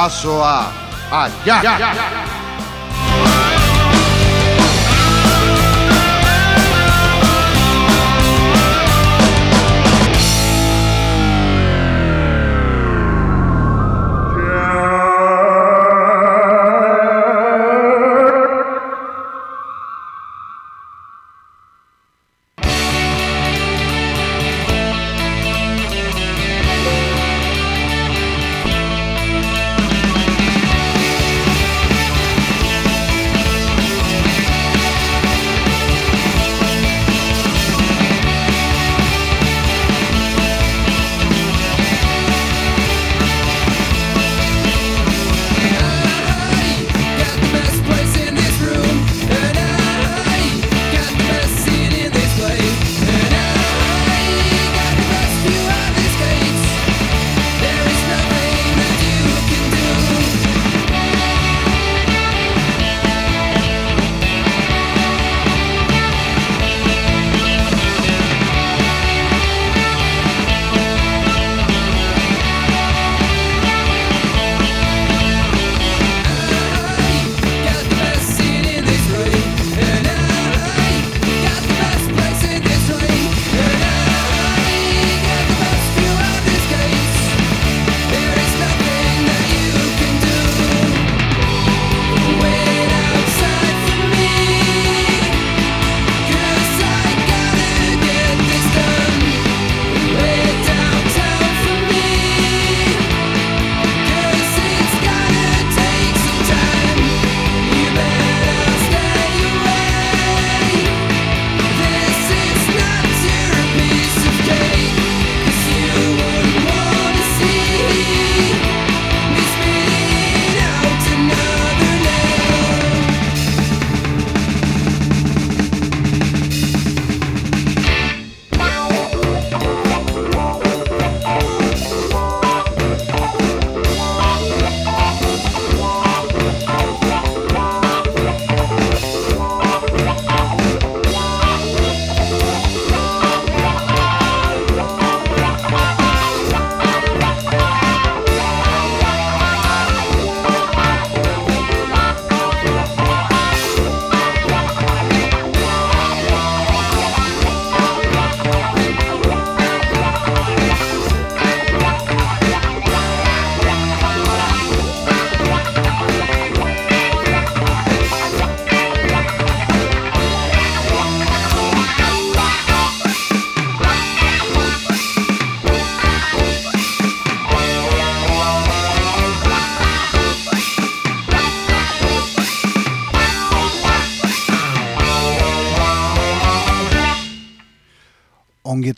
bidazoa allá.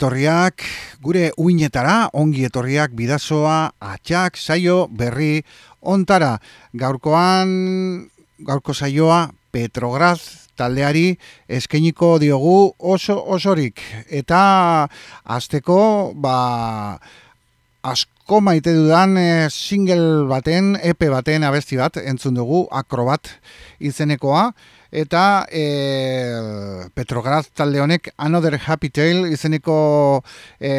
Etorriak gure uinetara, ongi etorriak bidazoa, atxak, saio, berri, ontara. Gaurkoan, gaurko saioa, Petrograz taldeari eskeniko diogu oso osorik. Eta azteko, ba, asko maite dudan e, single baten, EP baten abesti bat, entzun dugu, akrobat izenekoa eta e, Petrograd talde honek Another Happy Tale izeneko e,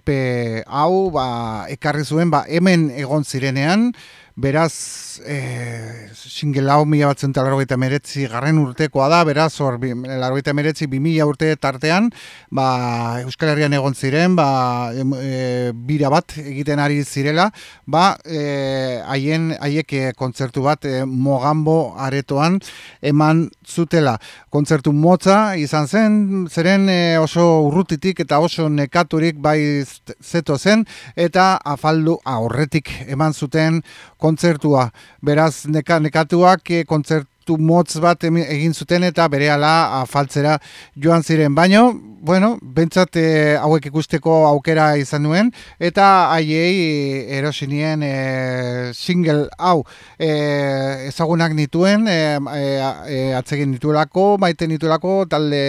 epe hau ba, ekarri zuen ba, hemen egon zirenean beraz e, single hau mila batzen talarrogeita meretzi garren urtekoa da, beraz hor larrogeita meretzi bi mila urte tartean ba, Euskal Herrian egon ziren ba, e, bira bat egiten ari zirela ba, e, haien haiek e, kontzertu bat e, mogambo aretoan eman zutela. Kontzertu motza izan zen zeren e, oso urrutitik eta oso nekaturik bai zeto zen eta afaldu aurretik eman zuten kontzertua. Beraz, neka, nekatuak e, kontzertu motz bat egin zuten eta bere ala afaltzera joan ziren. Baino, bueno, bentsat eh, hauek ikusteko aukera izan nuen, eta haiei eh, erosinien e, single hau e, ezagunak nituen, e, e, atzegin nituelako, maite nituelako talde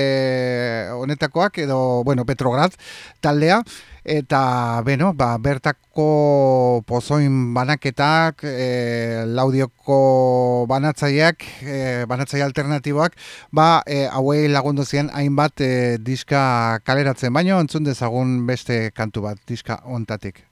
honetakoak, edo, bueno, Petrograd taldea, eta beno, ba, bertako pozoin banaketak, e, laudioko banatzaileak, e, banatzaile alternatiboak, ba, e, hauei lagundu ziren hainbat e, diska kaleratzen, baino entzun dezagun beste kantu bat diska ontatik.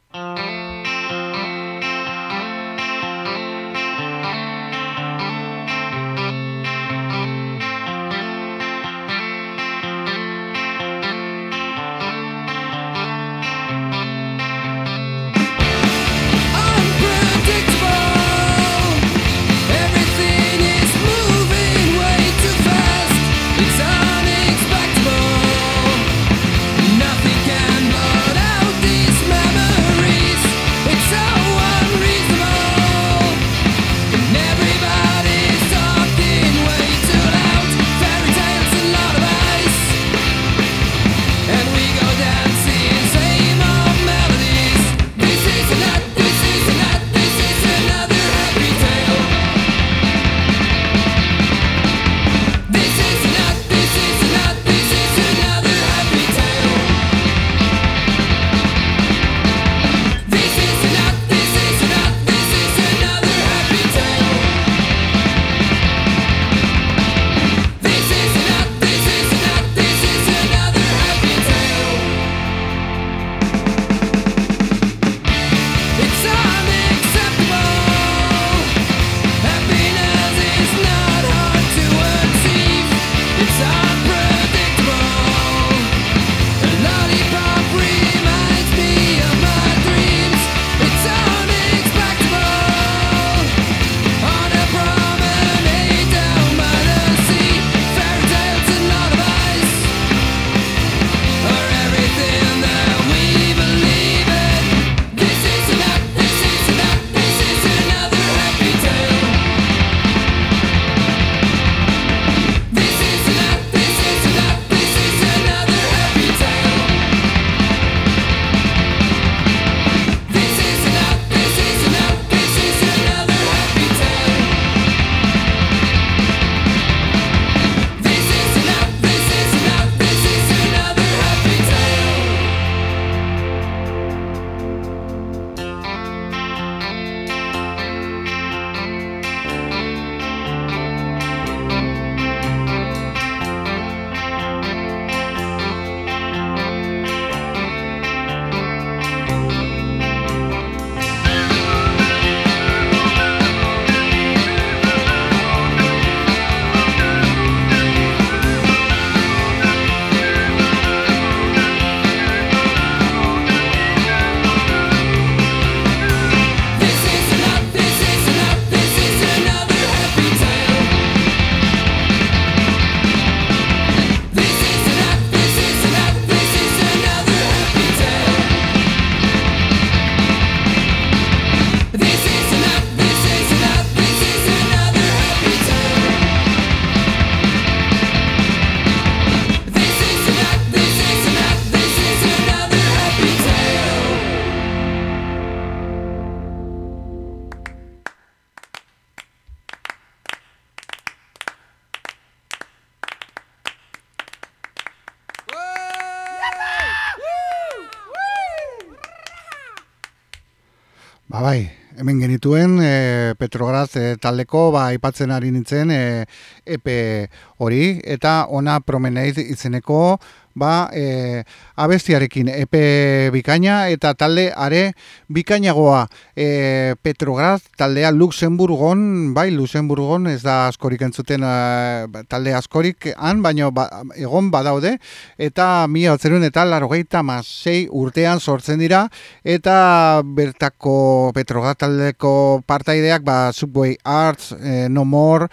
Genituen e, Petrograz e, taldeko ba aipatzen ari nintzen e, epe hori. Eta ona promeneiz izeneko ba, e, abestiarekin epe bikaina eta talde are bikainagoa. E, Petrograz taldea Luxemburgon, bai Luxemburgon ez da askorik entzuten e, talde askorik han, baino ba, egon badaude. Eta mi atzerun eta larogeita masei urtean sortzen dira. Eta bertako Petrograz taldeko partaideak ba, Subway Arts, e, No More,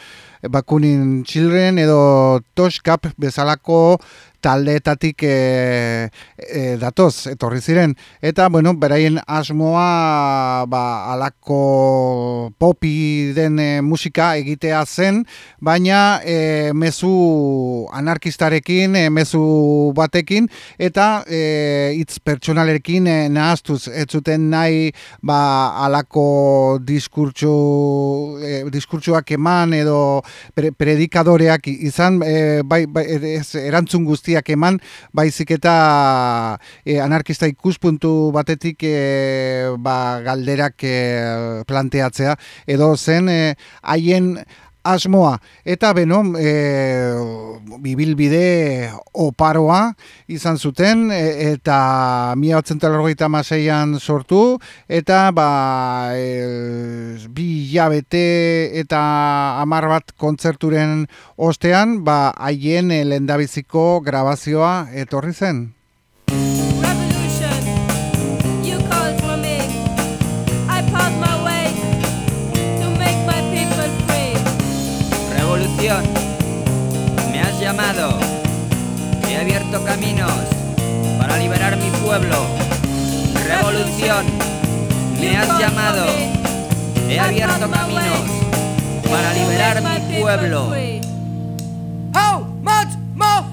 Bakunin Children edo Toshkap bezalako taldeetatik e, e, datoz, etorri ziren. Eta, bueno, beraien asmoa ba, alako popi den e, musika egitea zen, baina e, mezu anarkistarekin, e, mezu batekin, eta e, itz pertsonalekin e, nahaztuz, ez zuten nahi ba, alako diskurtsu, e, diskurtsuak eman edo predikadoreak izan, e, bai, bai, ez, erantzun guzti guztiak eman, baizik eta e, anarkista ikuspuntu batetik e, ba, galderak e, planteatzea, edo zen e, haien asmoa. Eta beno, e, bibilbide oparoa izan zuten, e, eta mia otzentalorgoita maseian sortu, eta ba, e, bi jabete eta amar bat kontzerturen ostean, ba, haien lendabiziko grabazioa etorri zen. Caminos para liberar mi pueblo. Revolución. Me has llamado. He abierto caminos para liberar mi pueblo. How much more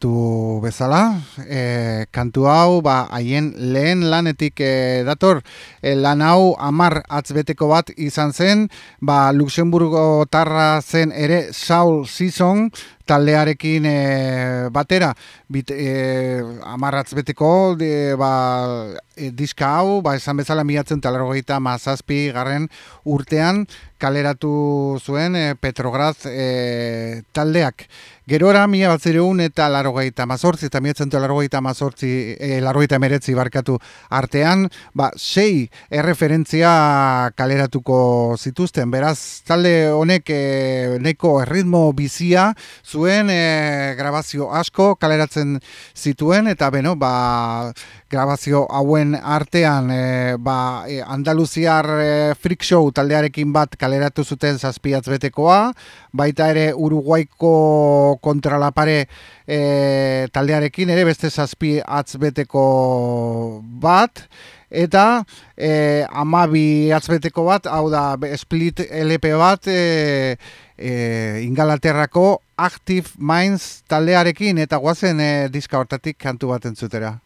Ba, ipatu bezala, e, kantu hau, ba, haien lehen lanetik e, dator, e, lan hau amar atzbeteko bat izan zen, ba, Luxemburgo tarra zen ere Saul Season, taldearekin e, batera, bit, e, amarratz beteko de, ba, e, diska hau, ba, esan bezala miatzen talarrogeita mazazpi garren urtean kaleratu zuen e, Petrograz e, taldeak. Gerora, mila bat zireun eta larogeita mazortzi, eta miatzen larogeita mazortzi, e, larogeita meretzi barkatu artean, ba, sei erreferentzia kaleratuko zituzten. Beraz, talde honek e, neko erritmo bizia zuen e, grabazio asko kaleratzen zituen, eta beno, ba, grabazio hauen artean e, ba, e, Andaluziar e, Freak Show taldearekin bat kaleratu zuten zazpiatz betekoa, baita ere Uruguaiko kontralapare e, taldearekin ere beste zazpi atzbeteko bat, eta e, amabi atzbeteko bat, hau da split LP bat e, e, Ingalaterrako Active Minds taldearekin eta guazen e, diska hortatik kantu bat entzutera.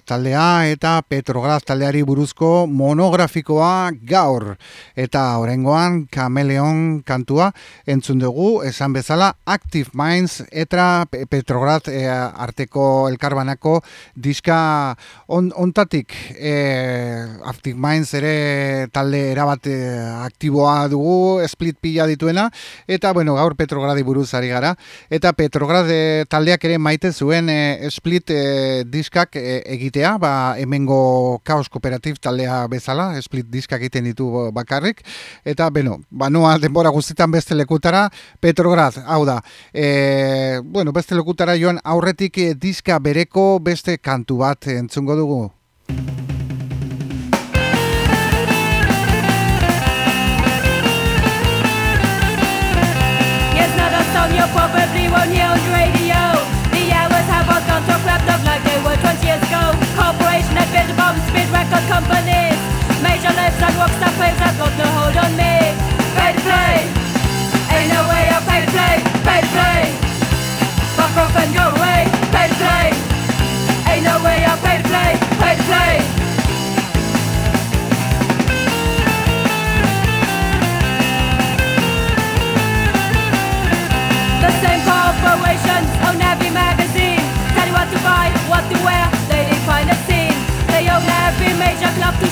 Taldea eta Petrograd taldeari buruzko monografikoa gaur. Eta orengoan Kameleon kantua entzun dugu, esan bezala Active Minds eta Pe- Petrograd eh, arteko elkarbanako diska on, ontatik. Eh, Active Minds ere talde erabat eh, aktiboa dugu, split pila dituena, eta bueno, gaur Petrogradi buruz ari gara. Eta Petrograd eh, taldeak ere maite zuen eh, split eh, diskak eh, egitea, ba, hemengo Chaos Kooperativ taldea bezala, split diskak egiten ditu bakarrik, eta beno, banoa denbora guztitan beste lekutara, Petrograd, hau da, e, bueno, beste lekutara joan aurretik eh, diska bereko beste kantu bat entzungo dugu. It's not a song you probably won't Built bomb speed record companies. Major lives and rockstar fames have got no hold on me.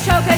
choke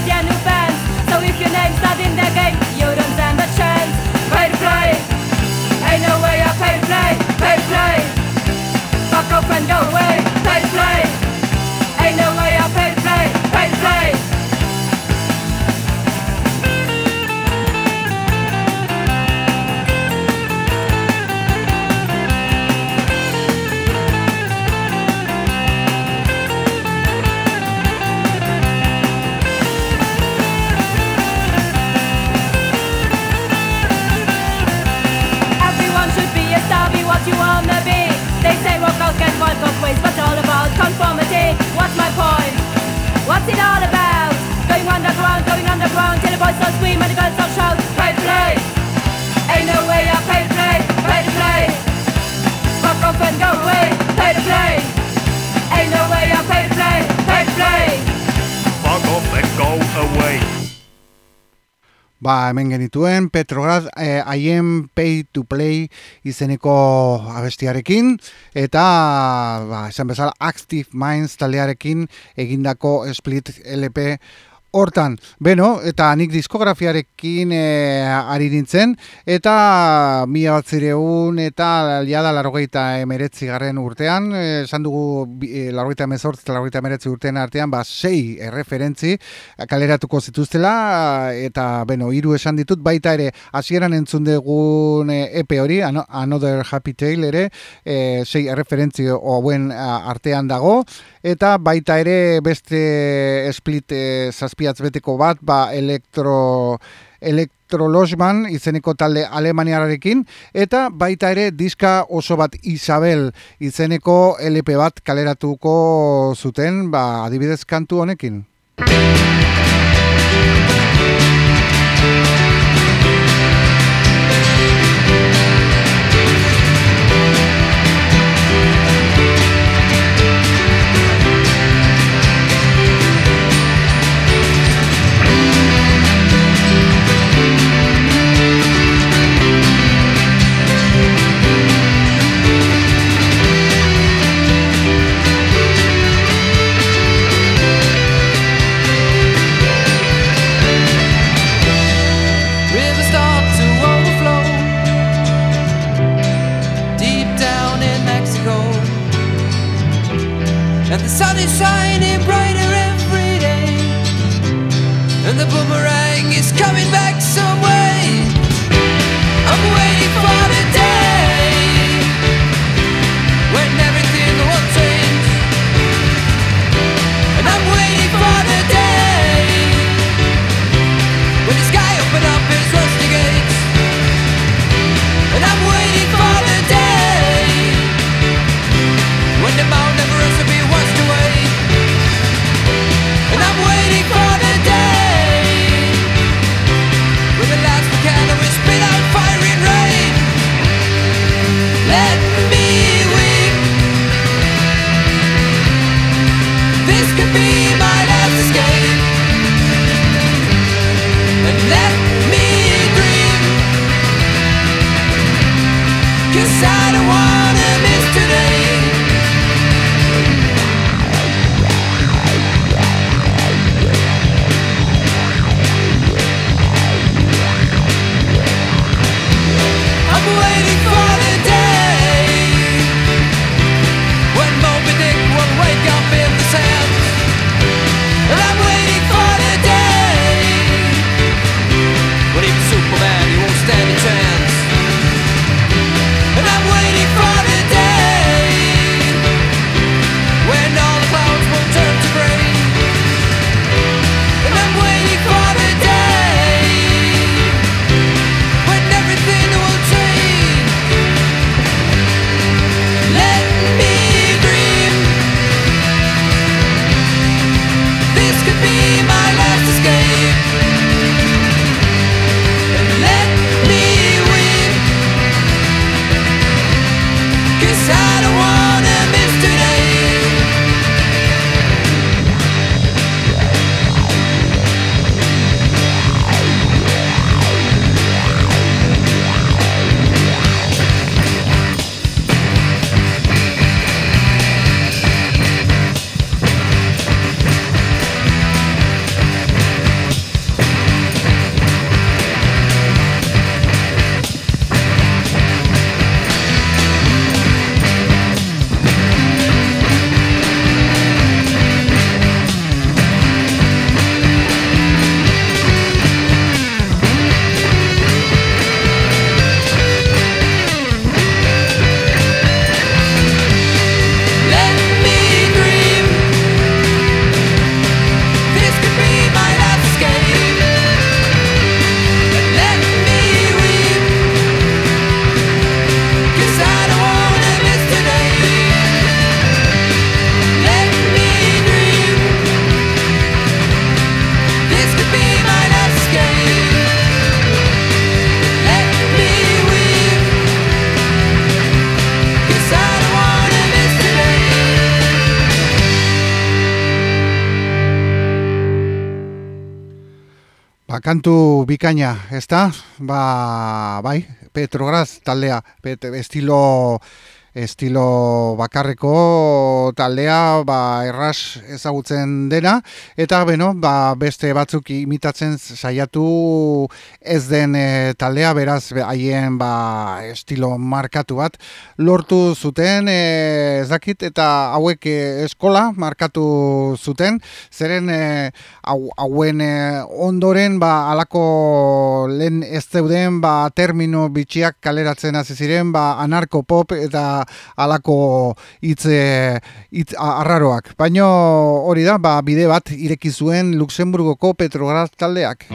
Ba, hemen genituen Petrograd eh, I pay to play izeneko abestiarekin eta ba, esan bezala Active Minds taldearekin egindako split LP Hortan, beno, eta nik diskografiarekin e, ari nintzen, eta mila bat zireun eta jada larrogeita emeretzi garren urtean, eh, esan dugu e, larrogeita emezortz eta larrogeita emeretzi urtean artean, ba, sei erreferentzi kaleratuko zituztela, eta, beno, hiru esan ditut, baita ere, hasieran entzun dugun e, epe hori, Ano- Another Happy Tale ere, e, sei erreferentzi hauen artean dago, eta baita ere beste split e, zazpiatz beteko bat, ba, elektro Elektrolosman izeneko talde alemaniararekin eta baita ere diska oso bat Isabel izeneko LP bat kaleratuko zuten, ba, adibidez kantu honekin. kantu bikaina, ezta? Ba, bai, Petrograd taldea, pet, estilo estilo bakarreko taldea ba, erras ezagutzen dena. Eta beno, ba, beste batzuk imitatzen saiatu ez den e, taldea beraz haien ba, estilo markatu bat lortu zuten e, ez dakit eta hauek e, eskola markatu zuten. Zeren e, hau, hauen e, ondoren ba, alako lehen ez zeuden ba, termino bitxiak kaleratzen hasi ziren ba, anarko pop eta alako hitze hitz eh, arraroak. Baino hori da, ba, bide bat ireki zuen Luxemburgoko Petrograd taldeak.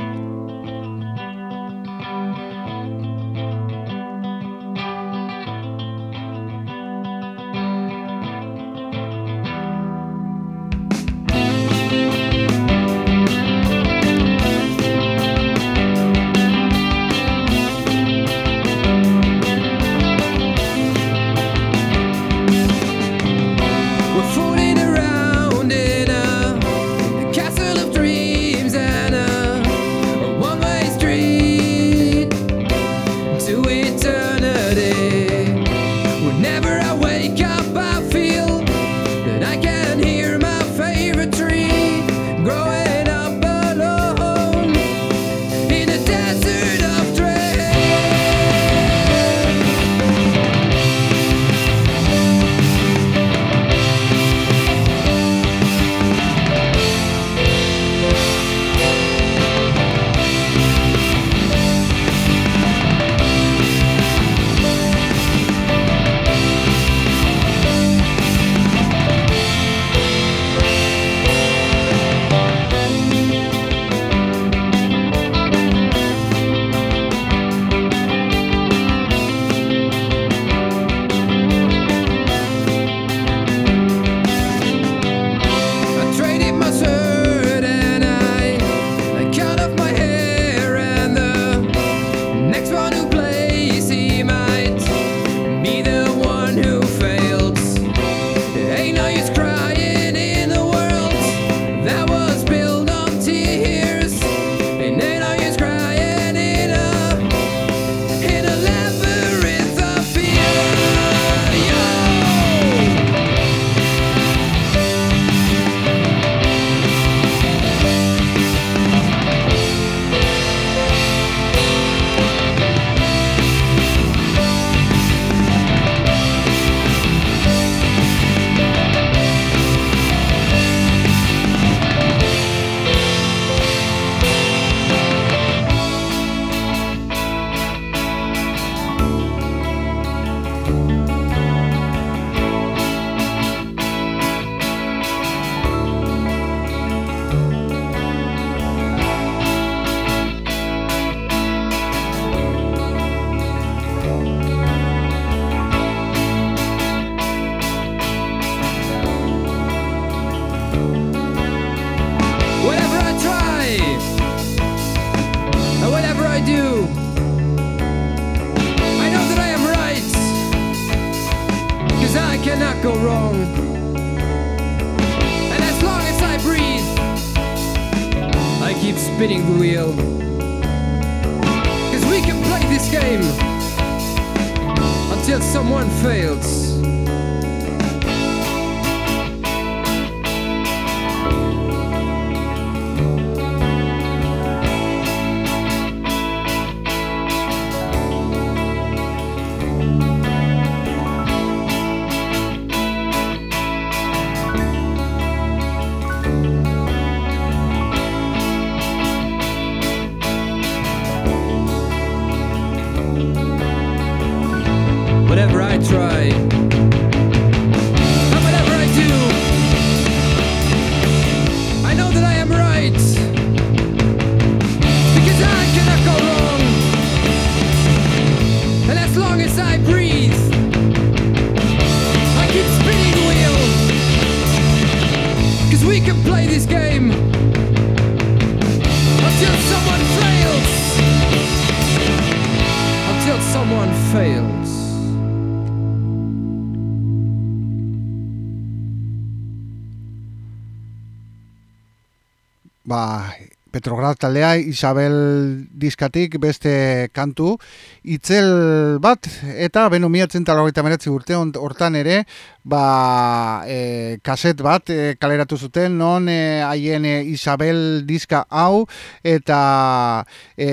Petrograd taldea Isabel diskatik beste kantu itzel bat eta beno miatzen urte hortan ere ba e, kaset bat e, kaleratu zuten non e, haien e, Isabel diska hau eta e,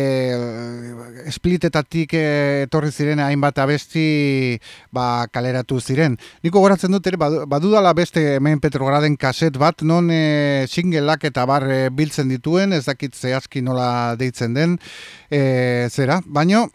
splitetatik etorri ziren hainbat abesti ba, kaleratu ziren. Niko goratzen dut ere badu- badudala beste hemen Petrograden kaset bat non e, singleak eta bar biltzen dituen, ez dakit zehazki nola deitzen den e, zera, baino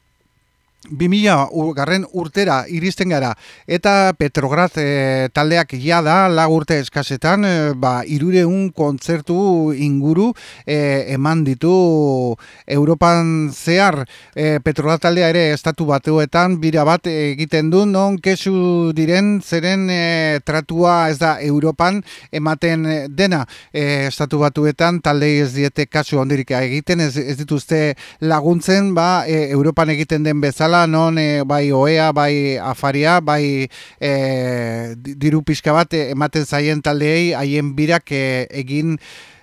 2000 u- garren urtera iristen gara. Eta Petrograd e, taldeak ja da lag urte eskasetan e, ba irureun kontzertu inguru e, eman ditu Europan zehar. E, Petrograd taldea ere estatu batuetan bira bat egiten du. Non kesu diren zeren e, tratua ez da Europan ematen dena. E, estatu batuetan taldei ez diete kasu ondirik egiten ez, ez dituzte laguntzen ba e, Europan egiten den bezala non e, bai oea, bai afaria, bai e, di- diru pixka bat ematen zaien taldeei haien birak e, egin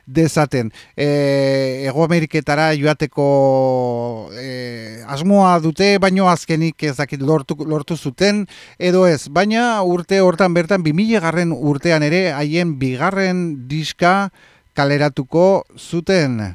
dezaten. E, Ego Ameriketara joateko e, asmoa dute, baino azkenik ez dakit lortu, lortu zuten, edo ez. Baina urte hortan bertan, 2000 garren urtean ere, haien bigarren diska kaleratuko zuten.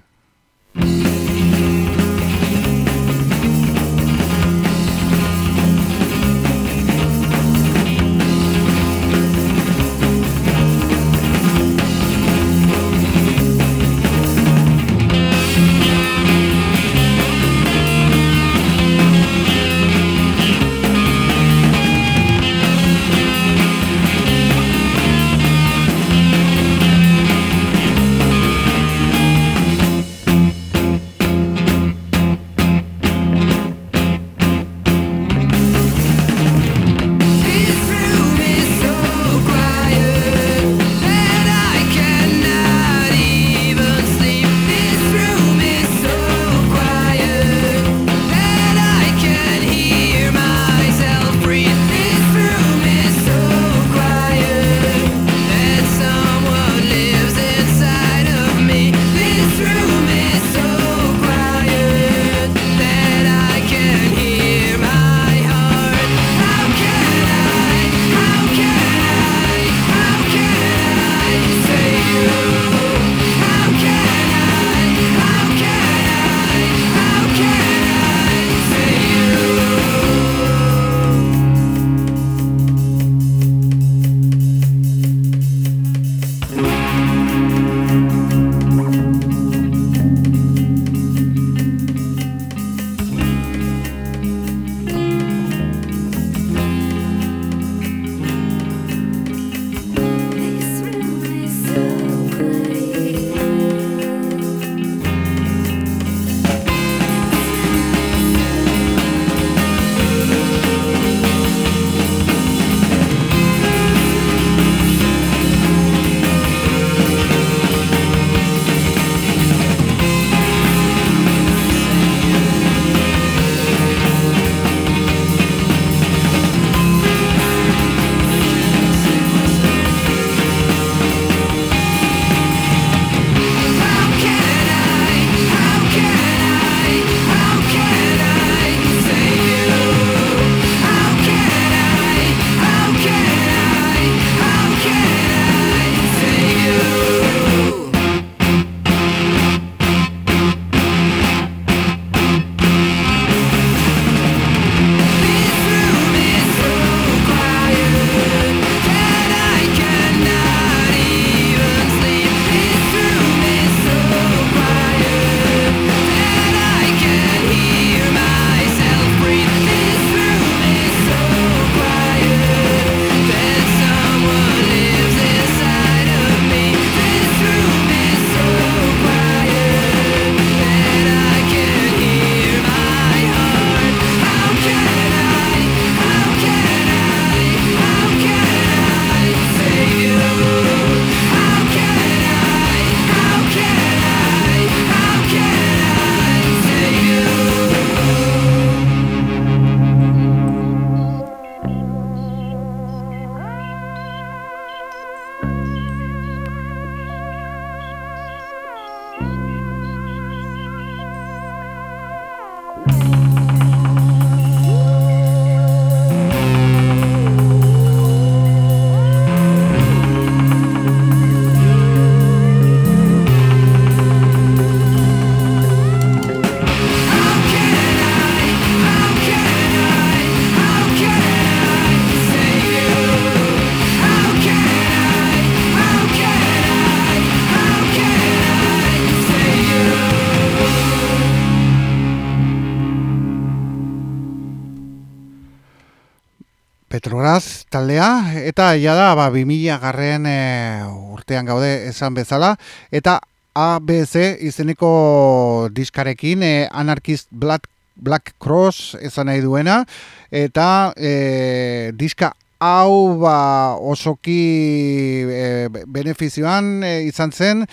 Taldea, eta ja da, ba, 2000 garren e, urtean gaude esan bezala, eta ABC izeneko diskarekin, e, Anarchist Black, Black Cross esan nahi duena, eta e, diska hau ba, osoki e, benefizioan e, izan zen,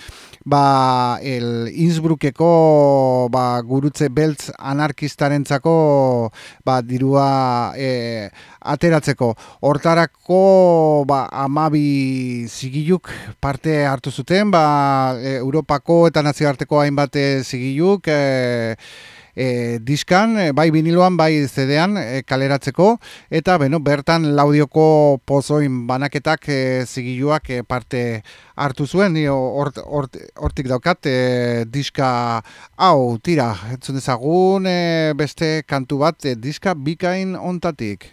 ba, el Innsbruckeko ba, gurutze beltz anarkistarentzako ba, dirua e, ateratzeko. Hortarako ba, amabi zigiluk parte hartu zuten, ba, e, Europako eta nazioarteko hainbat e, zigiluk, e, e, diskan, e, bai viniloan, bai zedean e, kaleratzeko, eta beno, bertan laudioko pozoin banaketak e, zigiluak e, parte hartu zuen, nio hort, hort, hortik daukat e, diska hau, tira, entzun dezagun e, beste kantu bat e, diska bikain ontatik.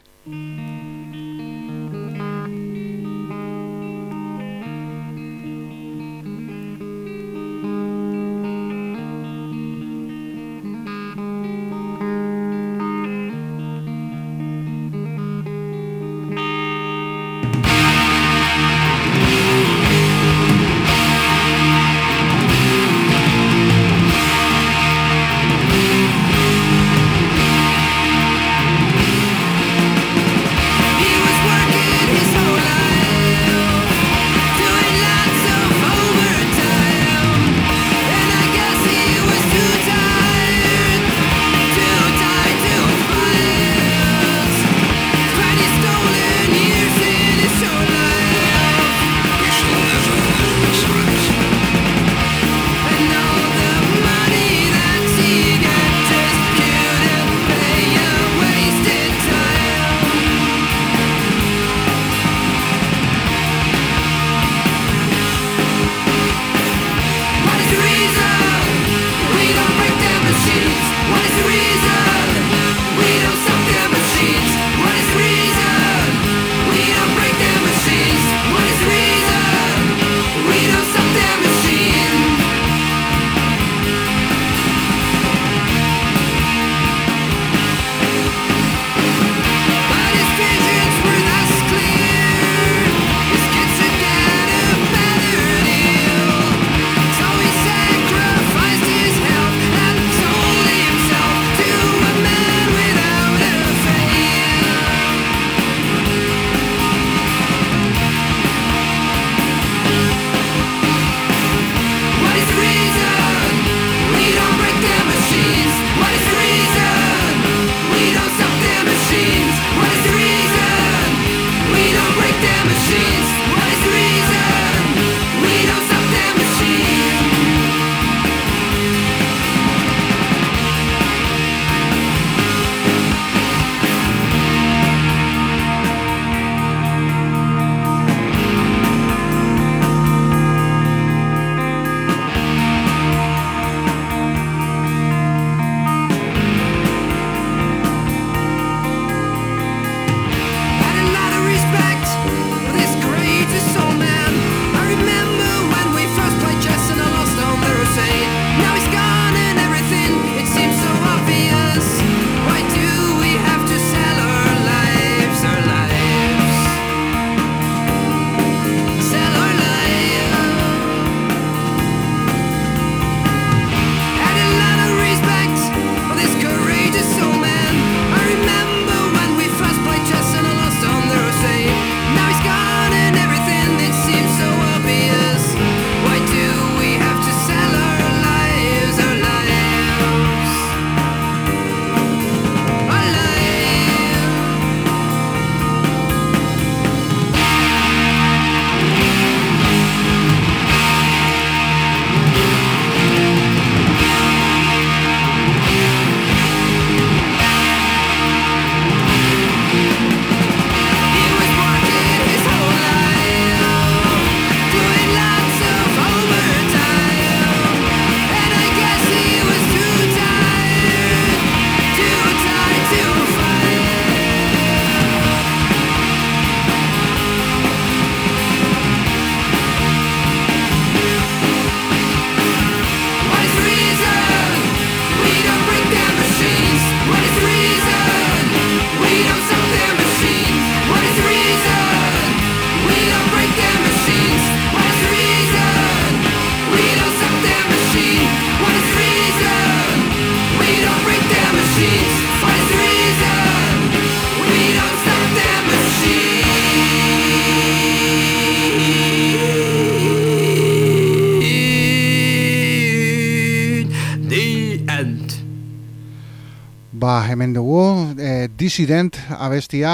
Dissident abestia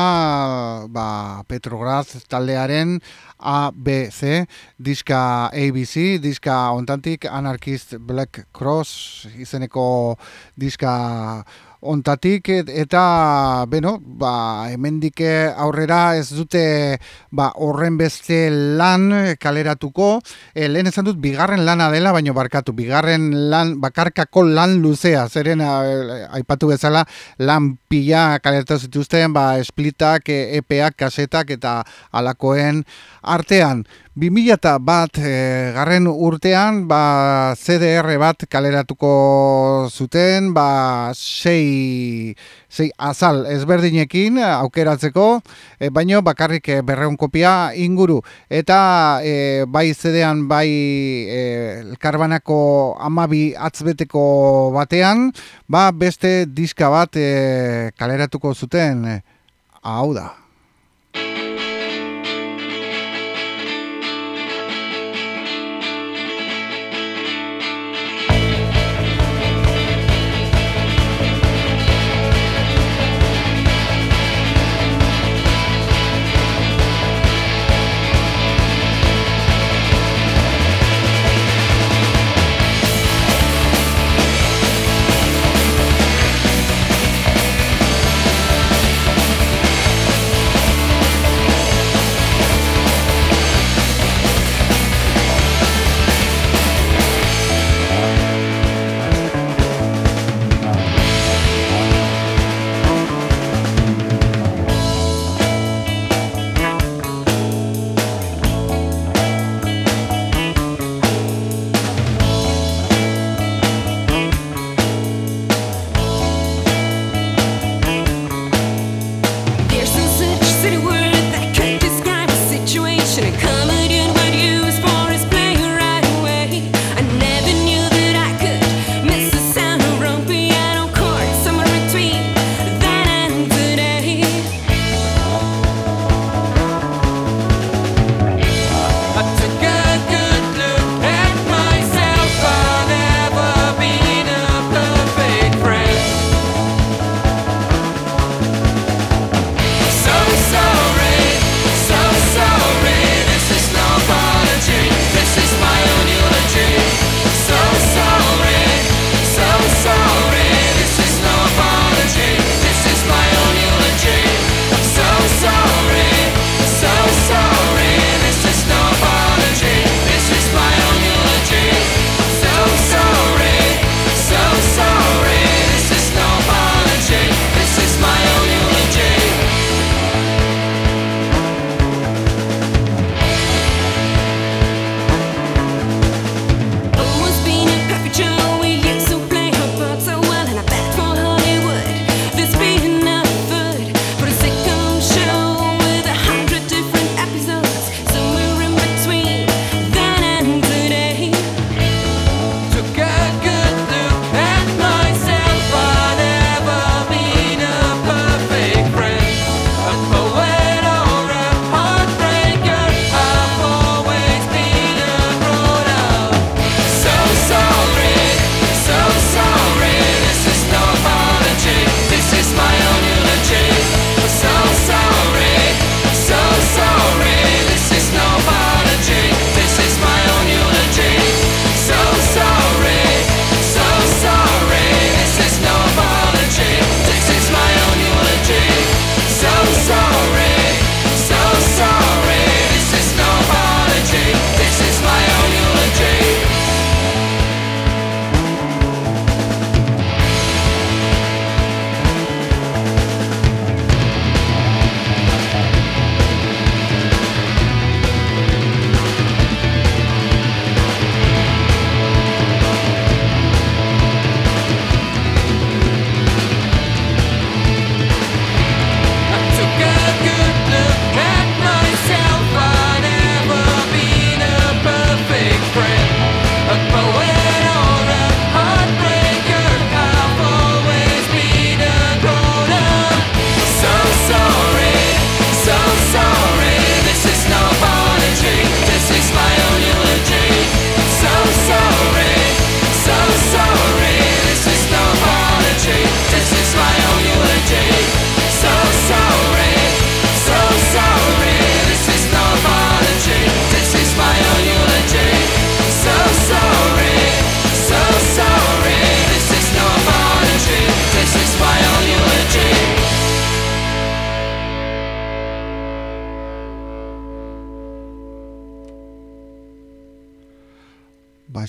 ba, Petrograd taldearen ABC, diska ABC, diska ontantik Anarchist Black Cross izeneko diska ontatik et- eta beno, ba, hemendik aurrera ez dute ba, horren beste lan kaleratuko, e, lehen esan dut bigarren lana dela, baino barkatu, bigarren lan, bakarkako lan luzea, zeren eh, aipatu bezala lan pila kaleratu zituzten, ba, splitak, e, EPak, kasetak eta alakoen artean. 2000 bat e, garren urtean ba, CDR bat kaleratuko zuten ba, sei, sei azal ezberdinekin aukeratzeko, e, baino bakarrik e, berreun kopia inguru. Eta e, bai zedean bai e, elkarbanako amabi atzbeteko batean, ba, beste diska bat e, kaleratuko zuten. Hau da.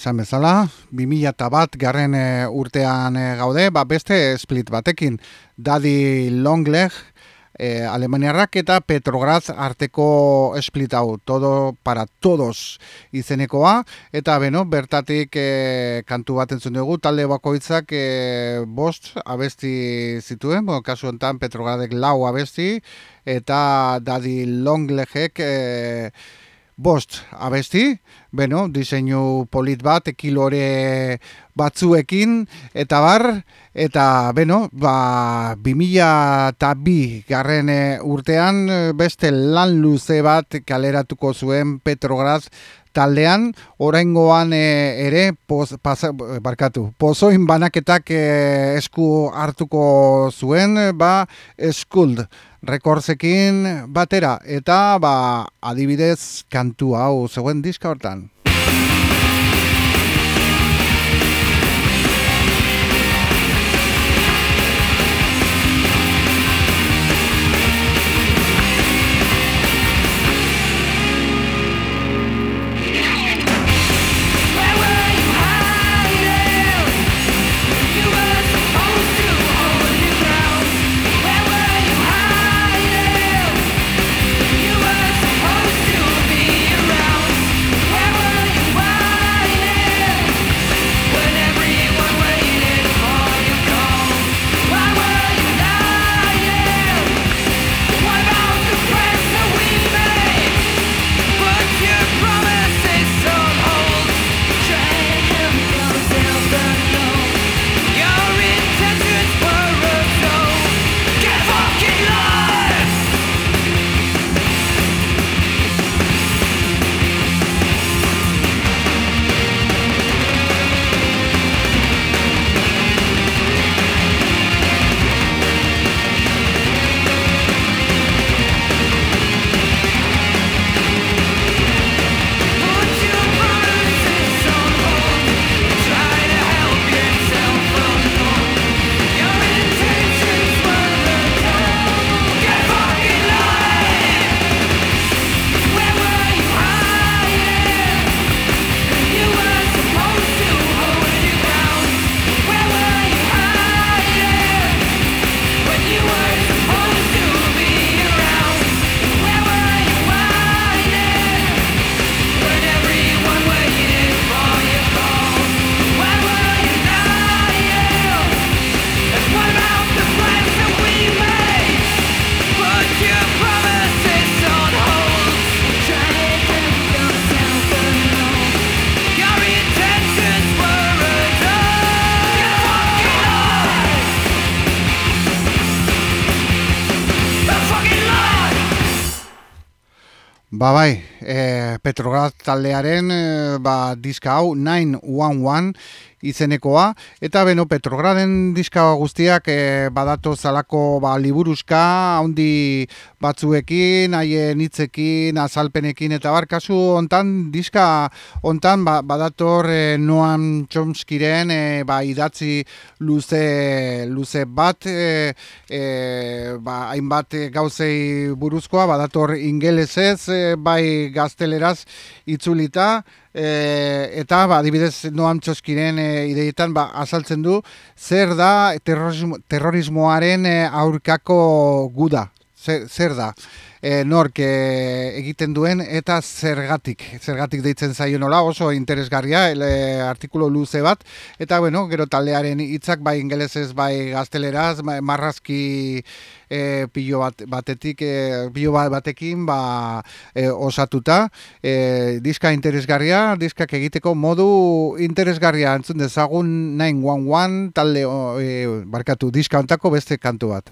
Esan bezala, 2000 bat garren e, urtean e, gaude, ba, beste split batekin, Daddy Longleg, e, Alemaniarrak eta Petrograd arteko split hau, todo para todos izenekoa, eta beno, bertatik e, kantu bat entzun dugu, talde bakoitzak e, bost abesti zituen, bueno, kasu honetan Petrogradek lau abesti, eta Daddy Longlegek e, bost abesti, beno, diseinu polit bat, ekilore batzuekin, eta bar, eta beno, ba, 2000 eta bi garren eh, urtean eh, beste lan luze bat kaleratuko zuen Petrograd taldean, oraingoan e, ere, poz, pasa, barkatu, pozoin banaketak e, esku hartuko zuen, ba, eskuld, rekordzekin batera, eta ba, adibidez kantu hau zegoen diska hortan. Ba bai, e, Petrograd taldearen e, ba, diska hau 911 izenekoa, eta beno Petrograden diska guztiak e, badatu zalako ba, liburuzka, handi batzuekin, haien hitzekin, azalpenekin, eta bar, kasu hontan diska hontan ba, badator e, Noam Chomskyren e, ba, idatzi luze, luze bat, e, e, ba, hainbat gauzei buruzkoa, badator ingelesez, e, bai gazteleraz itzulita, e, eta ba, adibidez Noam Txoskiren e, ideetan ba, azaltzen du zer da terrorismo, terrorismoaren e, aurkako guda, zer, zer da e, nork e, egiten duen eta zergatik, zergatik deitzen zaio nola oso interesgarria el, e, artikulu luze bat eta bueno, gero taldearen hitzak bai ingelesez bai gazteleraz, ma- marrazki e, pilo bat, batetik e, pilo bat batekin ba, e, osatuta e, diska interesgarria, diskak egiteko modu interesgarria entzun dezagun 911 talde o, e, barkatu diska ontako beste kantu bat.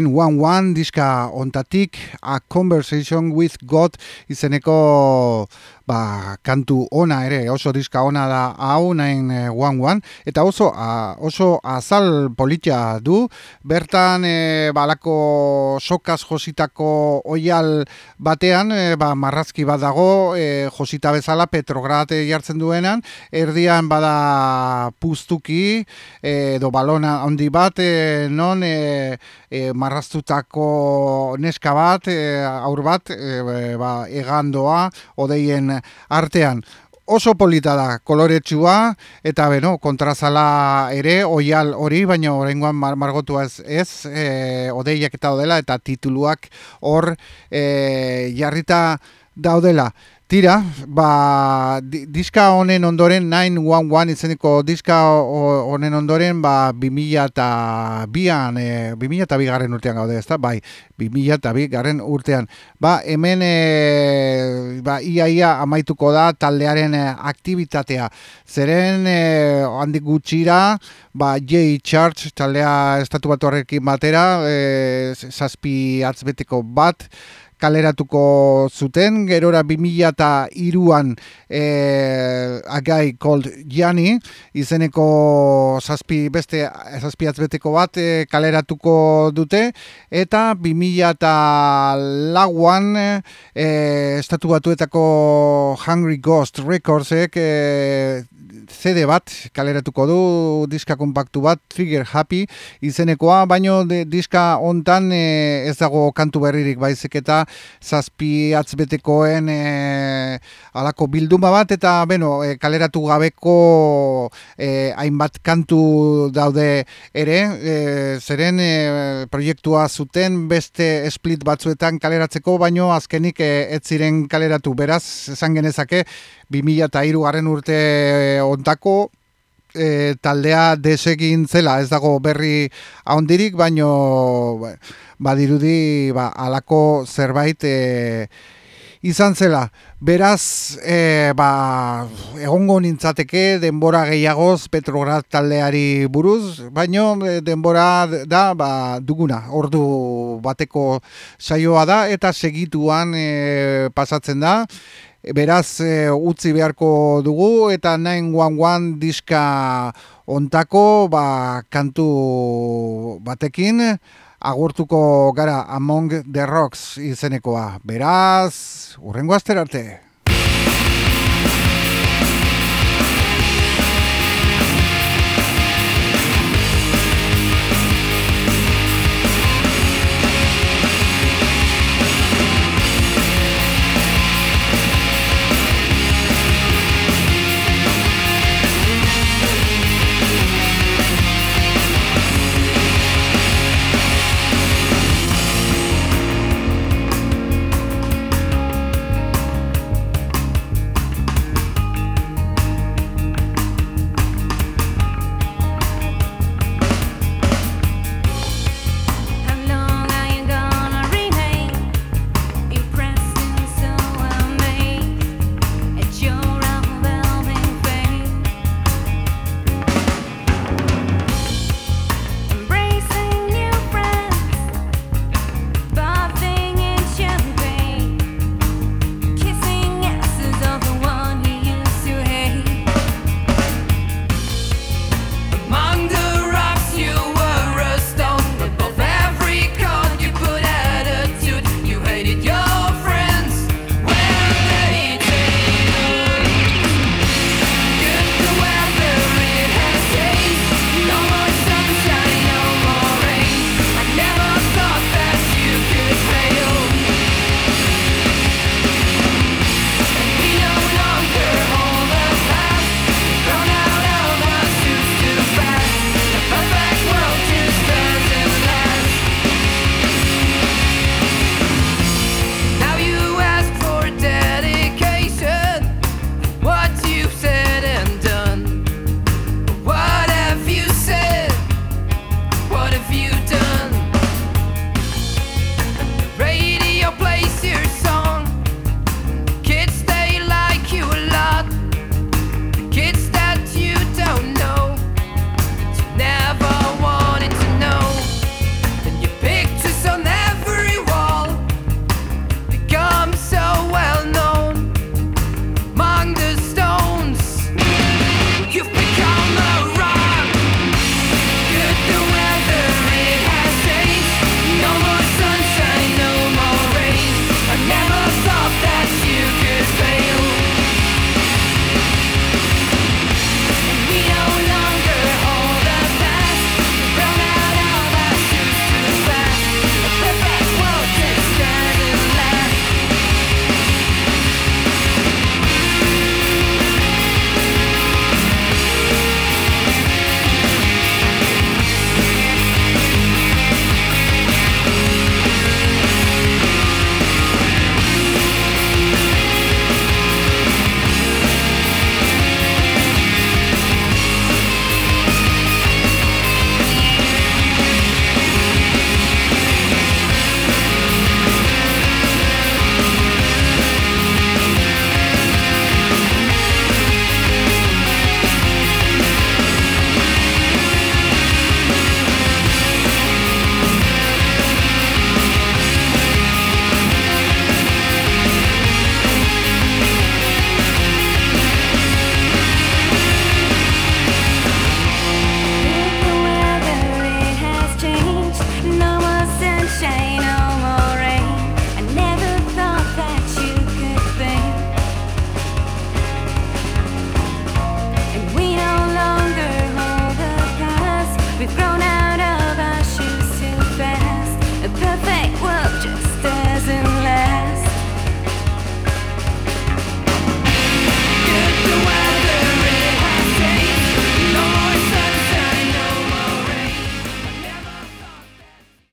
911 diska ontatik A Conversation with God. Izeneko ba, kantu ona ere, oso diska ona da hau 911 eta oso a, oso azal politia du, bertan e, balako sokaz jositako oial batean, e, ba, marrazki bat dago, e, josita bezala Petrograd e, jartzen duenan, erdian bada puztuki e, edo balona handi bat, e, non e, e, marraztutako neska bat, e, aur bat, e, ba, egandoa, odeien artean. Oso polita da, koloretsua, eta beno, kontrazala ere, oial hori, baina oraingoan mar margotua ez, ez e, odeiak eta daudela, eta tituluak hor e, jarrita daudela. Tira, ba, di, diska honen ondoren, 911 izeneko diska ho- honen ondoren, ba, 2000 eta bian, e, 2000 eta bigarren urtean gaude, ezta? Bai, 2000 eta bigarren urtean. Ba, hemen, e, ba, ia, ia amaituko da taldearen e, aktivitatea. Zeren, e, handik gutxira, ba, J. Church taldea estatu bat horrekin batera, e, zazpi atzbeteko bat, kaleratuko zuten, gerora 2000 eta iruan e, agai called Gianni, izeneko zazpi, beste zazpi atzbeteko bat e, kaleratuko dute, eta 2000 eta lauan e, estatu batuetako Hungry Ghost Recordsek e, CD bat kaleratuko du diska kompaktu bat Trigger Happy izenekoa, baino de, diska hontan e, ez dago kantu berririk baizik eta zazpi atzbetekoen e, alako bilduma bat eta beno, e, kaleratu gabeko e, hainbat kantu daude ere, e, zeren e, proiektua zuten beste split batzuetan kaleratzeko, baino azkenik e, ez ziren kaleratu. Beraz, esan genezake 2003 garren urte ontako e, taldea desegin zela, ez dago berri ahondirik, baino ba, badirudi ba, alako zerbait e, izan zela. Beraz, e, ba, egongo nintzateke denbora gehiagoz Petrograd taldeari buruz, baino denbora da ba, duguna, ordu bateko saioa da eta segituan e, pasatzen da. Beraz, e, utzi beharko dugu eta 911 diska ontako ba, kantu batekin agurtuko gara Among the Rocks izenekoa. Beraz, urrengo aster arte.